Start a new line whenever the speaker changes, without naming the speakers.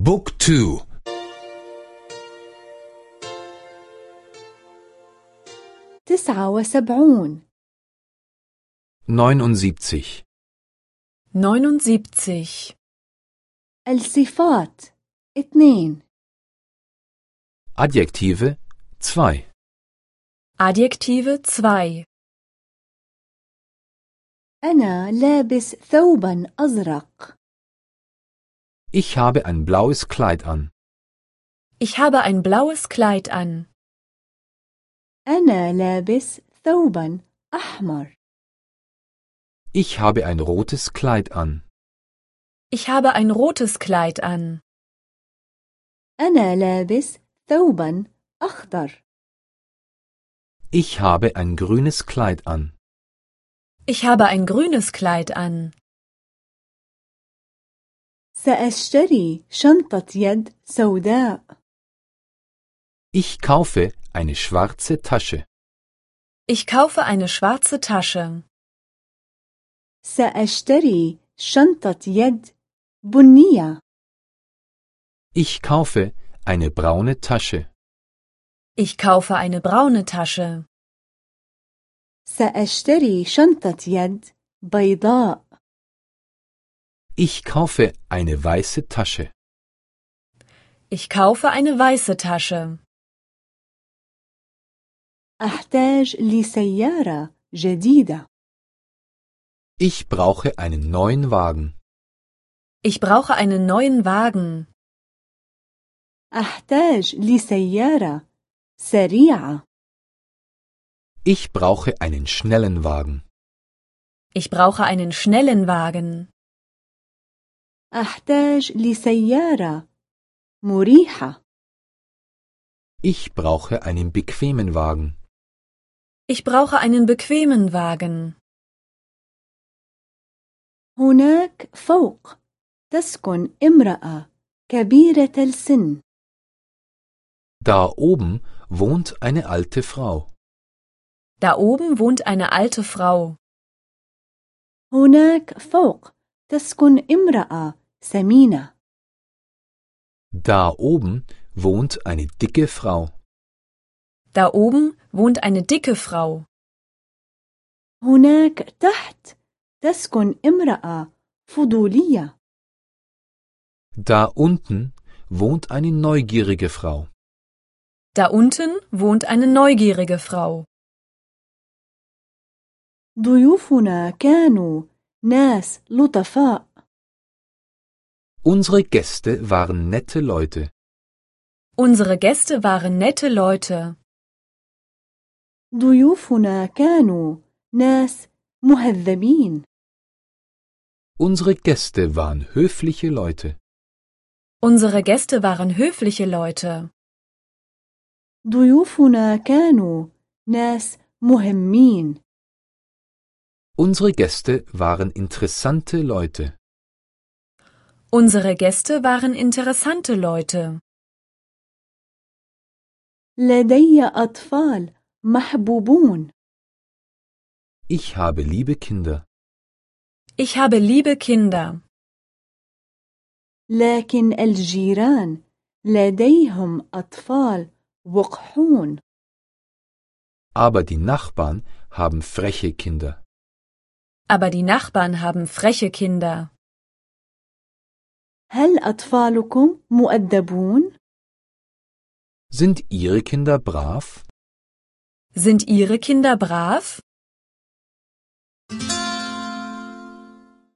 بوك تو
تسعة وسبعون
79
79.
الصفات اثنين
Adjektive 2
Adjektive 2.
أنا لابس ثوبا أزرق
Ich habe ein blaues Kleid an.
Ich habe ein blaues Kleid an.
أنا لابس ثوبا أحمر
Ich habe ein rotes Kleid an.
Ich habe ein rotes Kleid an.
أنا لابس ثوبا أخضر
Ich habe ein grünes Kleid an.
Ich habe ein grünes Kleid an.
سأشتري شنطة يد سوداء
Ich kaufe eine schwarze Tasche.
Ich kaufe eine schwarze Tasche.
سأشتري شنطة يد بنية
Ich kaufe eine braune Tasche.
Ich kaufe eine braune Tasche.
سأشتري شنطة يد بيضاء
Ich kaufe eine weiße Tasche.
Ich kaufe eine weiße Tasche.
أحتاج لسيارة جديدة
Ich brauche einen neuen Wagen.
Ich brauche einen neuen Wagen.
أحتاج لسيارة سريعة
Ich brauche einen schnellen Wagen.
Ich brauche einen schnellen Wagen.
أحتاج لسيارة مريحة
Ich brauche einen bequemen Wagen.
Ich brauche einen bequemen Wagen.
هناك فوق تسكن امرأة كبيرة السن
Da oben wohnt eine alte Frau.
Da oben wohnt eine alte Frau.
هناك فوق تسكن امرأة سمينة
Da oben wohnt eine dicke Frau.
Da oben wohnt eine dicke Frau.
هناك تحت تسكن امرأة فضولية
Da unten wohnt eine neugierige Frau.
Da unten wohnt eine neugierige Frau.
ضيوفنا كانوا ناس لطفاء
Unsere Gäste waren nette Leute.
Unsere Gäste waren nette Leute.
ضيوفنا كانوا ناس مهذبين
Unsere Gäste waren höfliche Leute.
Unsere Gäste waren höfliche Leute.
ضيوفنا كانوا ناس مهمين
Unsere Gäste waren interessante Leute.
Unsere Gäste waren interessante Leute.
لدي أطفال محبوبون
Ich habe liebe Kinder.
Ich habe liebe Kinder.
لكن الجيران لديهم أطفال وقحون
Aber die Nachbarn haben freche Kinder.
Aber die Nachbarn haben freche Kinder.
هل أطفالكم مؤدبون؟
Sind Ihre Kinder brav?
Sind Ihre Kinder brav?